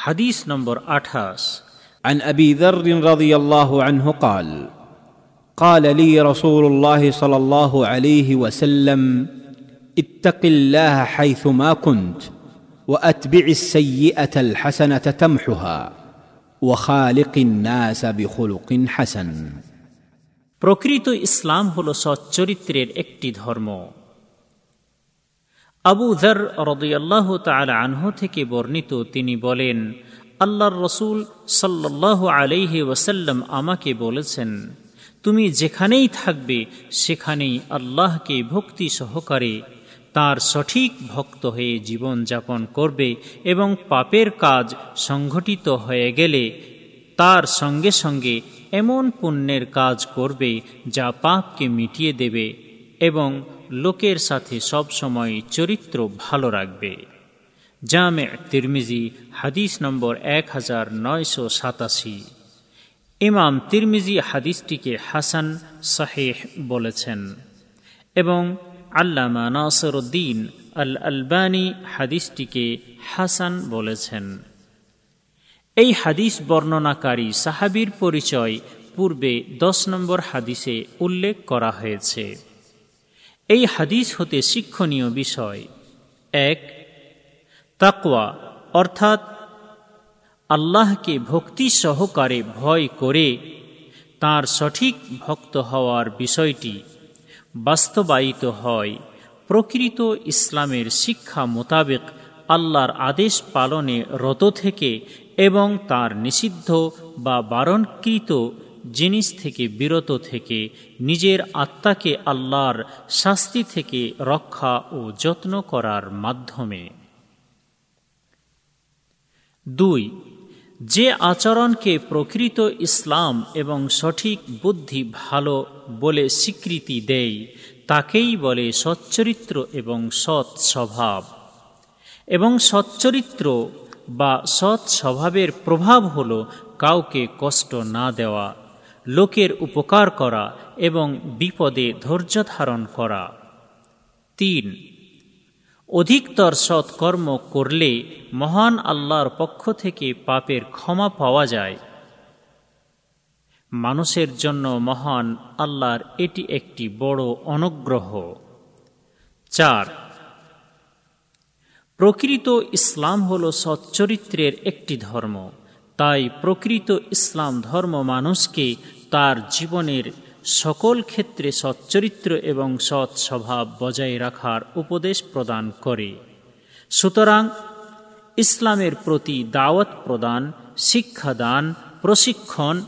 হাদিস নম্বর আঠাশ عن ابي ذر رضي الله عنه قال قال لي رسول الله صلى الله عليه وسلم اتق الله حيثما كنت واتبع السيئه الحسنه تمحها وخالق الناس بخلق حسن প্রকৃত ইসলাম হল সচ্চরিত্রের একটি ধর্ম আবু ধর রদুয়াল্লাহ তালা আনহ থেকে বর্ণিত, তিনি বলেন, আল্লাহর রসুল সাল্লাহ আলাইহি ওয়াসাল্লাম আমাকে বলেছেন, তুমি যেখানেই থাকবে, সেখানেই আল্লাহকে ভক্তি সহকারে তার সঠিক ভক্ত হয়ে জীবন যাপন করবে এবং পাপের কাজ সংঘটিত হয়ে গেলে তার সঙ্গে সঙ্গে এমন পুণ্যের কাজ করবে যা পাপকে মিটিয়ে দেবে এবং লোকের সাথে সবসময় চরিত্র ভালো রাখবে। জামে তিরমিজি, হাদিস নম্বর এক হাজার নয়শো সাতাশি। ইমাম তিরমিজি হাদিসটিকে হাসান শাহেহ বলেছেন। এবং আল্লামা নাসরুদ্দিন আল আলবানী হাদিসটিকে হাসান বলেছেন। এই হাদিস বর্ণনাকারী সাহাবির পরিচয় পূর্বে দশ নম্বর হাদিসে উল্লেখ করা হয়েছে। এই হাদিস হতে শিক্ষণীয় বিষয়। এক, তাকওয়া, অর্থাৎ আল্লাহকে ভক্তি সহকারে ভয় করে তার সঠিক ভক্ত হওয়ার বিষয়টি বাস্তবায়িত হয়। প্রকৃত ইসলামের শিক্ষা মোতাবেক আল্লাহর আদেশ পালনে রত থেকে এবং তার নিষিদ্ধ বা বারণকৃত জিনিস থেকে বিরত থেকে নিজের আত্মাকে আল্লাহর শাস্তি থেকে রক্ষা ও যত্ন করার মাধ্যমে। দুই, যে আচরণকে প্রকৃত ইসলাম এবং সঠিক বুদ্ধি ভালো বলে স্বীকৃতি দেয়, তাকেই বলে সচ্চরিত্র এবং সৎ স্বভাব। এবং সচ্চরিত্র বা সৎ স্বভাবের প্রভাব হল কাউকে কষ্ট না দেওয়া। লোকের উপকার করা এবং বিপদে ধৈর্য ধারণ করা। তিন, অধিকতর সৎকর্ম করলে মহান আল্লাহর পক্ষ থেকে পাপের ক্ষমা পাওয়া যায়। মানুষের জন্য মহান আল্লাহর এটি একটি বড় অনুগ্রহ। চার, প্রকৃত ইসলাম হল সচ্চরিত্রের একটি ধর্ম। তাই প্রকৃত ইসলাম ধর্ম মানুষকে তার জীবনের সকল ক্ষেত্রে সচ্চরিত্র এবং সৎ স্বভাব বজায় রাখার উপদেশ প্রদান করে। সুতরাং ইসলামের প্রতি দাওয়াত প্রদান, শিক্ষাদান, প্রশিক্ষণ,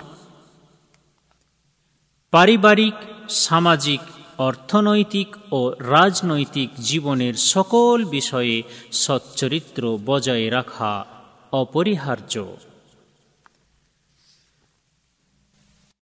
পারিবারিক, সামাজিক, অর্থনৈতিক ও রাজনৈতিক জীবনের সকল বিষয়ে সচ্চরিত্র বজায় রাখা অপরিহার্য।